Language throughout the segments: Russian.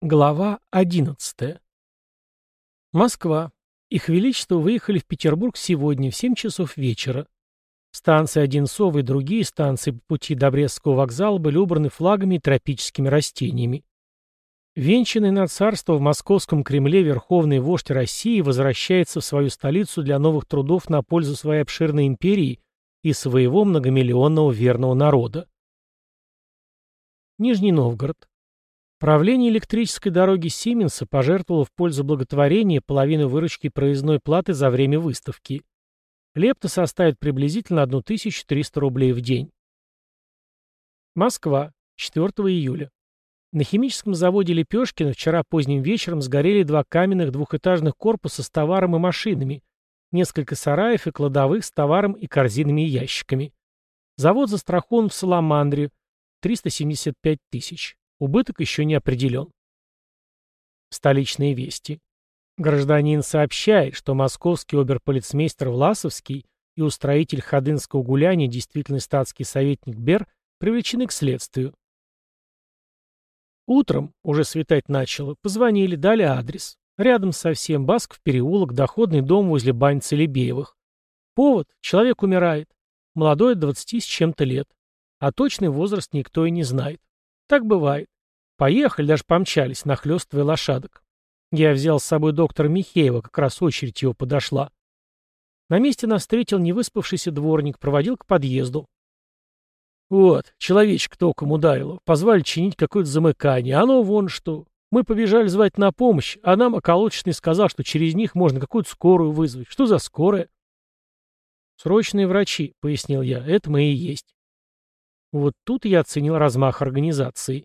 Глава 11. Москва. Их Величество выехали в Петербург сегодня в 7 часов вечера. Станции Одинцова и другие станции по пути до Брестского вокзала были убраны флагами и тропическими растениями. Венчанный на царство в московском Кремле верховный вождь России возвращается в свою столицу для новых трудов на пользу своей обширной империи и своего многомиллионного верного народа. Нижний Новгород. Правление электрической дороги Сименса пожертвовало в пользу благотворения половину выручки проездной платы за время выставки. Лепта составит приблизительно 1300 рублей в день. Москва, 4 июля. На химическом заводе Лепешкина вчера поздним вечером сгорели два каменных двухэтажных корпуса с товаром и машинами, несколько сараев и кладовых с товаром и корзинами и ящиками. Завод застрахован в Саламандре, 375 тысяч. Убыток еще не определен. Столичные вести. Гражданин сообщает, что московский оберполицмейстер Власовский и устроитель ходынского гуляния, действительный статский советник Бер, привлечены к следствию. Утром, уже светать начало, позвонили, дали адрес. Рядом совсем Басков переулок, доходный дом возле бань Целебеевых. Повод – человек умирает. Молодой, 20 с чем-то лет. А точный возраст никто и не знает. Так бывает. Поехали, даже помчались, нахлёстывая лошадок. Я взял с собой доктора Михеева, как раз очередь его подошла. На месте нас встретил невыспавшийся дворник, проводил к подъезду. Вот, человечек током ударило. Позвали чинить какое-то замыкание. Оно вон что. Мы побежали звать на помощь, а нам околоточный сказал, что через них можно какую-то скорую вызвать. Что за скорая? Срочные врачи, пояснил я. Это мы и есть. Вот тут я оценил размах организации.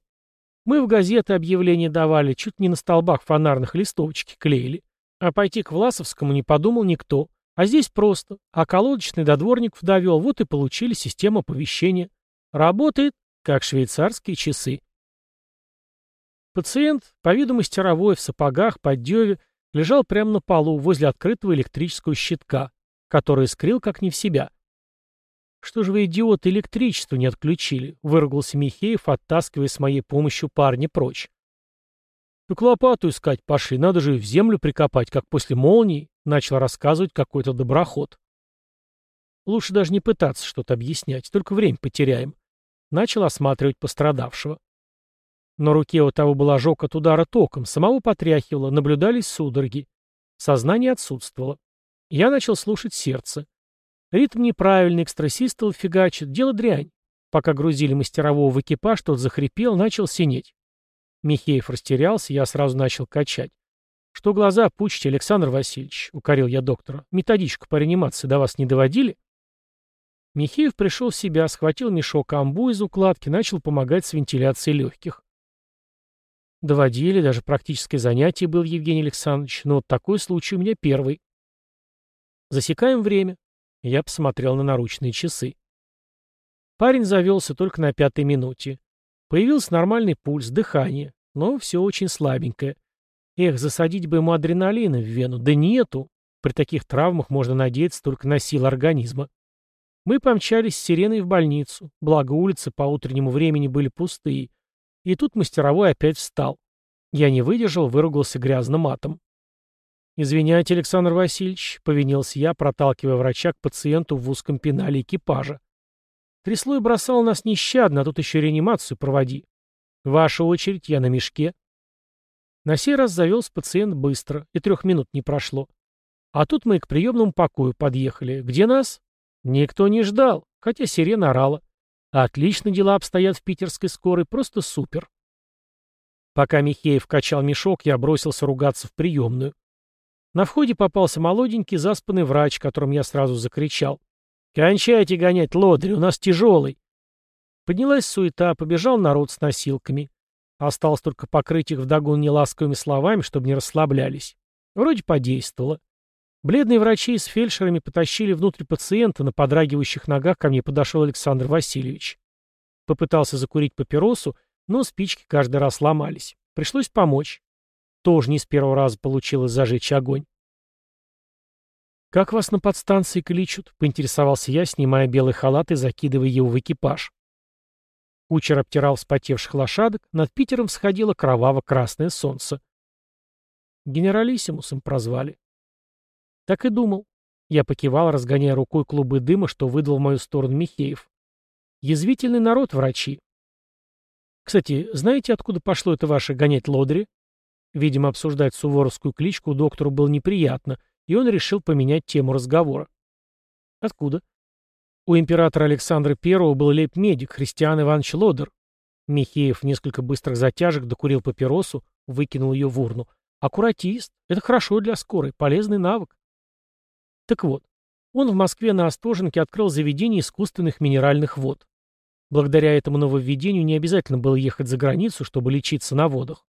Мы в газеты объявления давали, чуть не на столбах фонарных листовочки клеили. А пойти к Власовскому не подумал никто. А здесь просто. А колодочный до дворников вот и получили систему оповещения. Работает, как швейцарские часы. Пациент, по виду мастеровой, в сапогах, под деве, лежал прямо на полу, возле открытого электрического щитка, который скрыл как не в себя. «Что же вы, идиоты, электричество не отключили?» — выругался Михеев, оттаскивая с моей помощью парня прочь. «Так лопату искать пошли, надо же в землю прикопать, как после молнии», — начал рассказывать какой-то доброход. «Лучше даже не пытаться что-то объяснять, только время потеряем». Начал осматривать пострадавшего. На руке у того был ожог от удара током, самого потряхивало, наблюдались судороги. Сознание отсутствовало. Я начал слушать сердце. Ритм неправильный, экстрасистол фигачит, дело дрянь. Пока грузили мастерового в экипаж, тот захрипел, начал синеть. Михеев растерялся, я сразу начал качать. «Что глаза пучите, Александр Васильевич?» — укорил я доктора. «Методичку по реанимации до вас не доводили?» Михеев пришел в себя, схватил мешок амбу из укладки, начал помогать с вентиляцией легких. Доводили, даже практическое занятие был Евгений Александрович, но вот такой случай у меня первый. Засекаем время. Я посмотрел на наручные часы. Парень завелся только на пятой минуте. Появился нормальный пульс, дыхание, но все очень слабенькое. Эх, засадить бы ему адреналина в вену. Да нету. При таких травмах можно надеяться только на силу организма. Мы помчались с сиреной в больницу, благо улицы по утреннему времени были пустые. И тут мастеровой опять встал. Я не выдержал, выругался грязным матом. «Извиняйте, Александр Васильевич», — повинился я, проталкивая врача к пациенту в узком пенале экипажа. «Трясло и бросало нас нещадно, а тут еще реанимацию проводи. Ваша очередь, я на мешке». На сей раз завелся пациент быстро, и трех минут не прошло. А тут мы к приемному покою подъехали. Где нас? Никто не ждал, хотя сирена орала. Отлично дела обстоят в питерской скорой, просто супер. Пока Михеев качал мешок, я бросился ругаться в приемную. На входе попался молоденький заспанный врач, которым я сразу закричал. «Кончайте гонять лодырь, у нас тяжелый!» Поднялась суета, побежал народ с носилками. Осталось только покрыть их вдогон неласковыми словами, чтобы не расслаблялись. Вроде подействовало. Бледные врачи с фельдшерами потащили внутрь пациента, на подрагивающих ногах ко мне подошел Александр Васильевич. Попытался закурить папиросу, но спички каждый раз ломались. Пришлось помочь. Тоже не с первого раза получилось зажечь огонь. «Как вас на подстанции кличут?» — поинтересовался я, снимая белый халат и закидывая его в экипаж. Кучер обтирал вспотевших лошадок, над Питером всходило кроваво-красное солнце. Генералиссимусом прозвали. Так и думал. Я покивал, разгоняя рукой клубы дыма, что выдал в мою сторону Михеев. Язвительный народ, врачи. Кстати, знаете, откуда пошло это ваше гонять лодыри? Видимо, обсуждать суворовскую кличку доктору было неприятно, и он решил поменять тему разговора. Откуда? У императора Александра I был лейб-медик Христиан Иванович Лодер. Михеев несколько быстрых затяжек докурил папиросу, выкинул ее в урну. Аккуратист. Это хорошо для скорой, полезный навык. Так вот, он в Москве на Остоженке открыл заведение искусственных минеральных вод. Благодаря этому нововведению не обязательно было ехать за границу, чтобы лечиться на водах.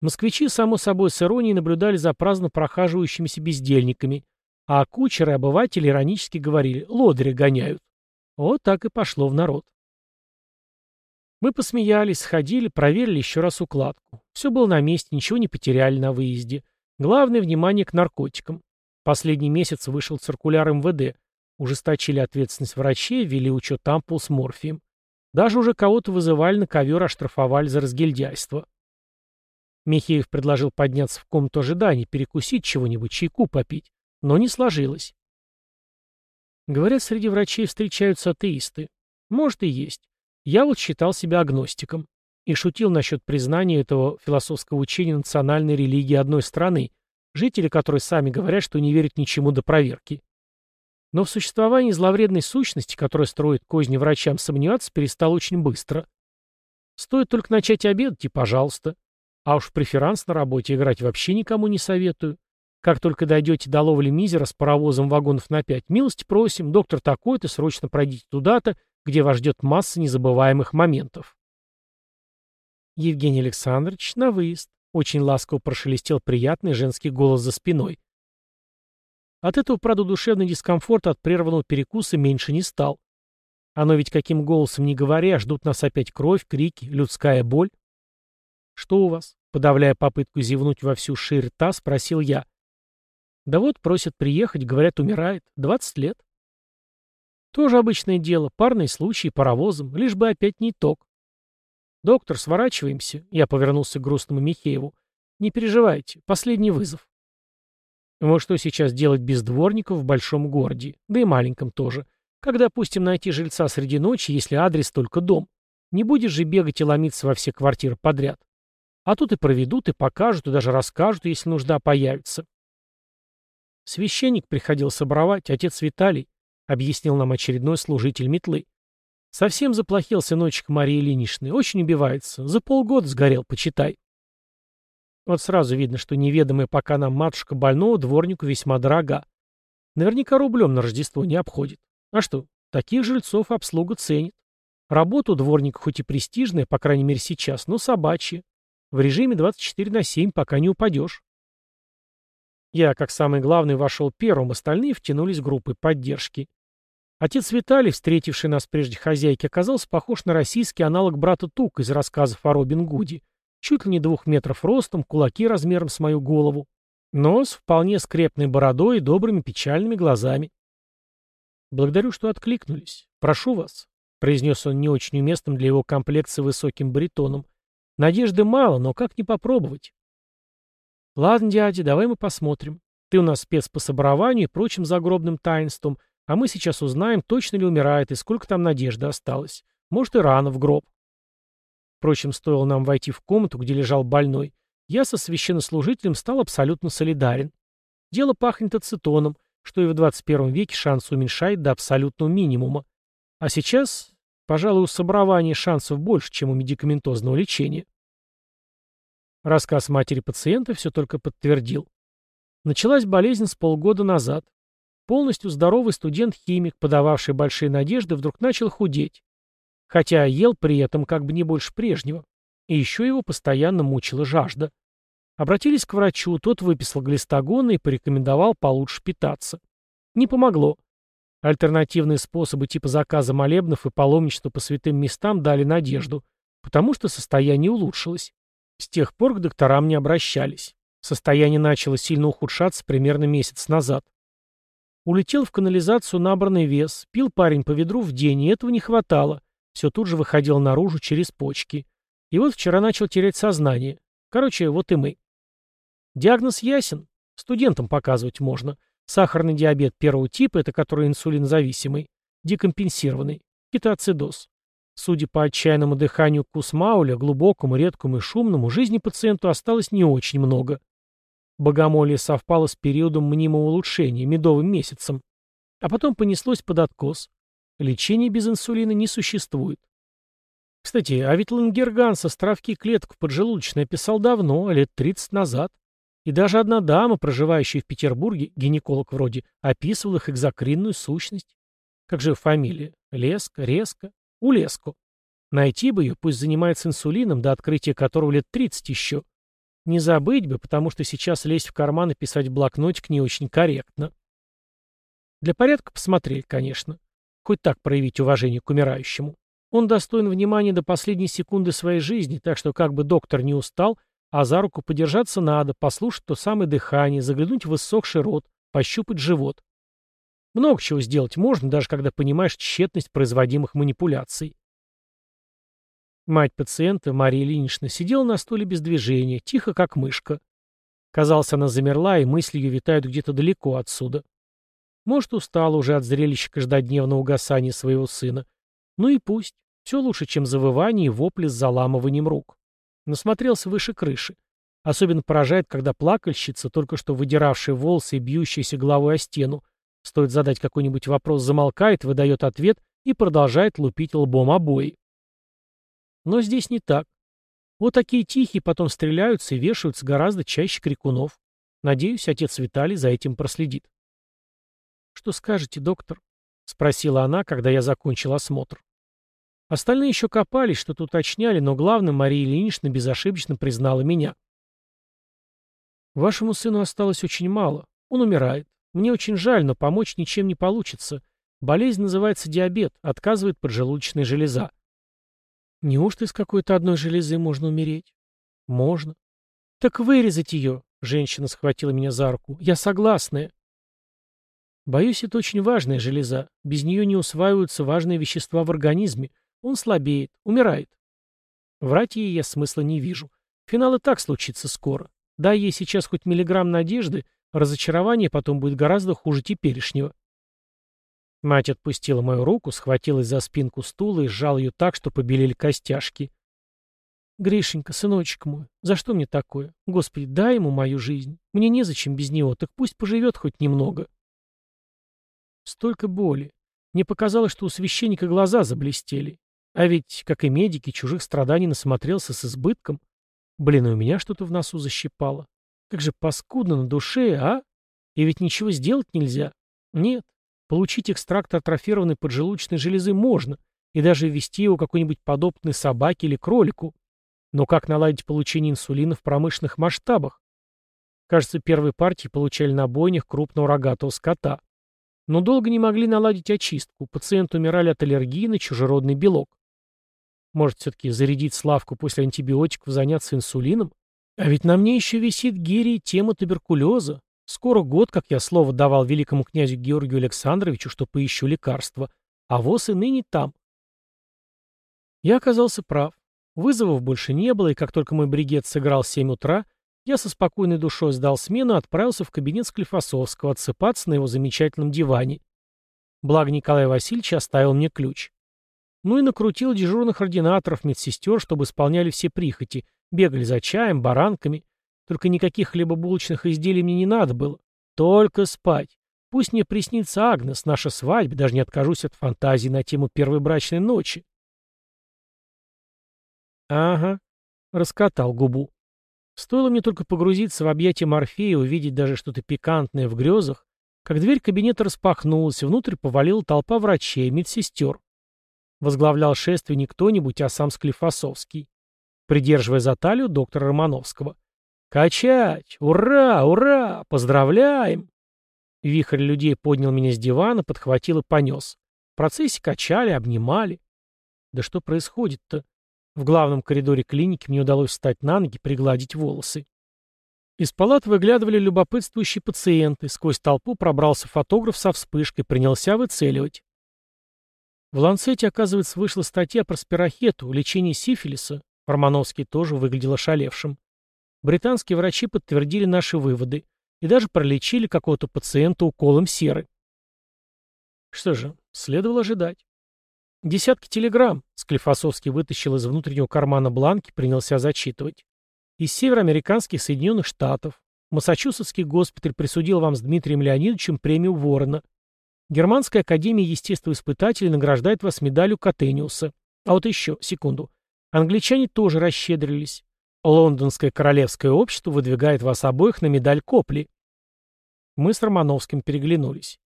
Москвичи, само собой, с иронией наблюдали за праздно прохаживающимися бездельниками, а кучеры и обыватели иронически говорили «лодыри гоняют». Вот так и пошло в народ. Мы посмеялись, сходили, проверили еще раз укладку. Все было на месте, ничего не потеряли на выезде. Главное — внимание к наркотикам. Последний месяц вышел циркуляр МВД. Ужесточили ответственность врачей, ввели учет ампул с морфием. Даже уже кого-то вызывали на ковер, оштрафовали за разгильдяйство. Михеев предложил подняться в комнату ожидания, перекусить чего-нибудь, чайку попить. Но не сложилось. Говорят, среди врачей встречаются атеисты. Может и есть. Я вот считал себя агностиком. И шутил насчет признания этого философского учения национальной религии одной страны, жители которой сами говорят, что не верят ничему до проверки. Но в существовании зловредной сущности, которая строит козни врачам, сомневаться перестал очень быстро. Стоит только начать обедать, и пожалуйста. А уж в преферанс на работе играть вообще никому не советую. Как только дойдете до ловли мизера с паровозом вагонов на пять, милости просим, доктор такой-то, срочно пройдите туда-то, где вас ждет масса незабываемых моментов. Евгений Александрович, на выезд. Очень ласково прошелестел приятный женский голос за спиной. От этого, правда, душевный дискомфорт от прерванного перекуса меньше не стал. Оно ведь каким голосом не говоря, ждут нас опять кровь, крики, людская боль. «Что у вас?» — подавляя попытку зевнуть во всю ширь рта, спросил я. «Да вот, просят приехать, говорят, умирает. Двадцать лет». «Тоже обычное дело, парные случаи, паровозом, лишь бы опять не ток». «Доктор, сворачиваемся», — я повернулся к грустному Михееву. «Не переживайте, последний вызов». Вот что сейчас делать без дворников в большом городе, да и маленьком тоже. Когда пустим найти жильца среди ночи, если адрес только дом? Не будешь же бегать и ломиться во все квартиры подряд. А тут и проведут, и покажут, и даже расскажут, если нужда появится. Священник приходил собровать, отец Виталий, объяснил нам очередной служитель метлы. Совсем заплохил сыночек Марии Ильиничны, очень убивается. За полгода сгорел, почитай. Вот сразу видно, что неведомая пока нам матушка больного дворнику весьма дорога. Наверняка рублем на Рождество не обходит. А что, таких жильцов обслуга ценит. Работа у дворника хоть и престижная, по крайней мере сейчас, но собачья. В режиме 24 на 7, пока не упадешь. Я, как самый главный, вошел первым, остальные втянулись группы поддержки. Отец Виталий, встретивший нас прежде хозяйки, оказался похож на российский аналог брата Тук из рассказов о Робин Гуде. Чуть ли не двух метров ростом, кулаки размером с мою голову. Нос вполне скрепной бородой и добрыми печальными глазами. «Благодарю, что откликнулись. Прошу вас», — произнес он не очень уместным для его комплекции высоким баритоном, Надежды мало, но как не попробовать? Ладно, дядя, давай мы посмотрим. Ты у нас спец по соборованию и прочим загробным таинствам, а мы сейчас узнаем, точно ли умирает и сколько там надежды осталось. Может, и рано в гроб. Впрочем, стоило нам войти в комнату, где лежал больной, я со священнослужителем стал абсолютно солидарен. Дело пахнет ацетоном, что и в 21 веке шанс уменьшает до абсолютного минимума. А сейчас Пожалуй, у собрования шансов больше, чем у медикаментозного лечения. Рассказ матери пациента все только подтвердил. Началась болезнь с полгода назад. Полностью здоровый студент-химик, подававший большие надежды, вдруг начал худеть. Хотя ел при этом как бы не больше прежнего. И еще его постоянно мучила жажда. Обратились к врачу, тот выписал глистогоны и порекомендовал получше питаться. Не помогло. Альтернативные способы типа заказа молебнов и паломничества по святым местам дали надежду, потому что состояние улучшилось. С тех пор к докторам не обращались. Состояние начало сильно ухудшаться примерно месяц назад. Улетел в канализацию набранный вес, пил парень по ведру в день, и этого не хватало. все тут же выходило наружу через почки. И вот вчера начал терять сознание. Короче, вот и мы. Диагноз ясен. Студентам показывать можно. Сахарный диабет первого типа, это который инсулинозависимый, декомпенсированный, кетоацидоз. Судя по отчаянному дыханию Кусмауля, глубокому, редкому и шумному, жизни пациенту осталось не очень много. Богомолие совпало с периодом мнимого улучшения, медовым месяцем. А потом понеслось под откос. Лечения без инсулина не существует. Кстати, а ведь Лангерган со стравки клеток поджелудочной описал давно, лет 30 назад. И даже одна дама, проживающая в Петербурге, гинеколог вроде, описывала их экзокринную сущность. Как же фамилия? Леска, Резка, Улеско. Найти бы ее, пусть занимается инсулином, до открытия которого лет 30 еще. Не забыть бы, потому что сейчас лезть в карман и писать в блокнотик не очень корректно. Для порядка посмотреть, конечно. Хоть так проявить уважение к умирающему. Он достоин внимания до последней секунды своей жизни, так что как бы доктор не устал, а за руку подержаться надо, послушать то самое дыхание, заглянуть в иссохший рот, пощупать живот. Много чего сделать можно, даже когда понимаешь тщетность производимых манипуляций. Мать пациента, Мария Ильинична, сидела на стуле без движения, тихо, как мышка. Казалось, она замерла, и мысли ее витают где-то далеко отсюда. Может, устала уже от зрелища каждодневного угасания своего сына. Ну и пусть. Все лучше, чем завывание и вопли с заламыванием рук. Насмотрелся выше крыши. Особенно поражает, когда плакальщица, только что выдиравшая волосы и бьющаяся головой о стену, стоит задать какой-нибудь вопрос, замолкает, выдает ответ и продолжает лупить лбом обои. Но здесь не так. Вот такие тихие потом стреляются и вешаются гораздо чаще крикунов. Надеюсь, отец Виталий за этим проследит. «Что скажете, доктор?» — спросила она, когда я закончил осмотр. Остальные еще копались, что-то уточняли, но главным Мария Ильинична безошибочно признала меня. «Вашему сыну осталось очень мало. Он умирает. Мне очень жаль, но помочь ничем не получится. Болезнь называется диабет, отказывает поджелудочная железа. Неужто из какой-то одной железы можно умереть? Можно. Так вырезать ее, женщина схватила меня за руку. Я согласная. Боюсь, это очень важная железа. Без нее не усваиваются важные вещества в организме. Он слабеет, умирает. Врать ей я смысла не вижу. Финал и так случится скоро. Дай ей сейчас хоть миллиграмм надежды, разочарование потом будет гораздо хуже теперешнего. Мать отпустила мою руку, схватилась за спинку стула и сжал ее так, что побелели костяшки. «Гришенька, сыночек мой, за что мне такое? Господи, дай ему мою жизнь. Мне незачем без него, так пусть поживет хоть немного». Столько боли. Мне показалось, что у священника глаза заблестели. А ведь, как и медики, чужих страданий насмотрелся с избытком. Блин, и у меня что-то в носу защипало. Как же паскудно на душе, а? И ведь ничего сделать нельзя. Нет. Получить экстракт атрофированной поджелудочной железы можно, и даже ввести его какой-нибудь подопытной собаке или кролику. Но как наладить получение инсулина в промышленных масштабах? Кажется, первые партии получали на бойнях крупного рогатого скота. Но долго не могли наладить очистку, пациенты умирали от аллергии на чужеродный белок. Может, все-таки зарядить Славку после антибиотиков, заняться инсулином? А ведь на мне еще висит гирий тема туберкулеза. Скоро год, как я слово давал великому князю Георгию Александровичу, что поищу лекарства. А воз и ныне там. Я оказался прав. Вызовов больше не было, и как только мой бригет сыграл 7 утра, я со спокойной душой сдал смену и отправился в кабинет Склифосовского отсыпаться на его замечательном диване. Благо Николай Васильевич оставил мне ключ. Ну и накрутил дежурных ординаторов, медсестер, чтобы исполняли все прихоти, бегали за чаем, баранками. Только никаких хлебобулочных изделий мне не надо было. Только спать. Пусть мне приснится Агнес, наша свадьба, даже не откажусь от фантазии на тему первой брачной ночи. Ага, раскатал губу. Стоило мне только погрузиться в объятия Морфея и увидеть даже что-то пикантное в грезах, как дверь кабинета распахнулась, внутрь повалила толпа врачей, медсестер. Возглавлял шествие не кто-нибудь, а сам Склифосовский, придерживая за талию доктора Романовского. «Качать! Ура! Ура! Поздравляем!» Вихрь людей поднял меня с дивана, подхватил и понес. В процессе качали, обнимали. Да что происходит-то? В главном коридоре клиники мне удалось встать на ноги, пригладить волосы. Из палат выглядывали любопытствующие пациенты. Сквозь толпу пробрался фотограф со вспышкой, принялся выцеливать. В «Ланцете», оказывается, вышла статья про спирохету, лечение сифилиса. Романовский тоже выглядел ошалевшим. Британские врачи подтвердили наши выводы и даже пролечили какого-то пациента уколом серы. Что же, следовало ожидать. Десятки телеграмм Склифосовский вытащил из внутреннего кармана бланки, принялся зачитывать. Из североамериканских Соединенных Штатов. Массачусетский госпиталь присудил вам с Дмитрием Леонидовичем премию Ворона. Германская академия естествоиспытателей награждает вас медалью Катениуса. А вот еще, секунду. Англичане тоже расщедрились. Лондонское королевское общество выдвигает вас обоих на медаль Копли. Мы с Романовским переглянулись.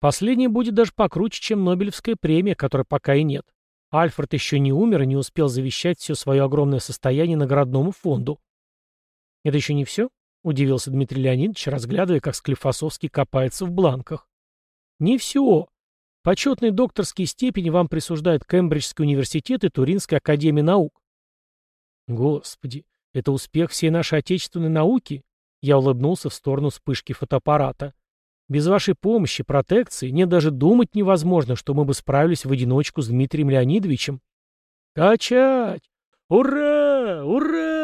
Последнее будет даже покруче, чем Нобелевская премия, которой пока и нет. Альфред еще не умер и не успел завещать все свое огромное состояние наградному фонду. «Это еще не все?» — удивился Дмитрий Леонидович, разглядывая, как Склифосовский копается в бланках. Не все. Почетные докторские степени вам присуждают Кембриджский университет и Туринская академия наук. Господи, это успех всей нашей отечественной науки? Я улыбнулся в сторону вспышки фотоаппарата. Без вашей помощи, протекции, мне даже думать невозможно, что мы бы справились в одиночку с Дмитрием Леонидовичем. Качать! Ура! Ура!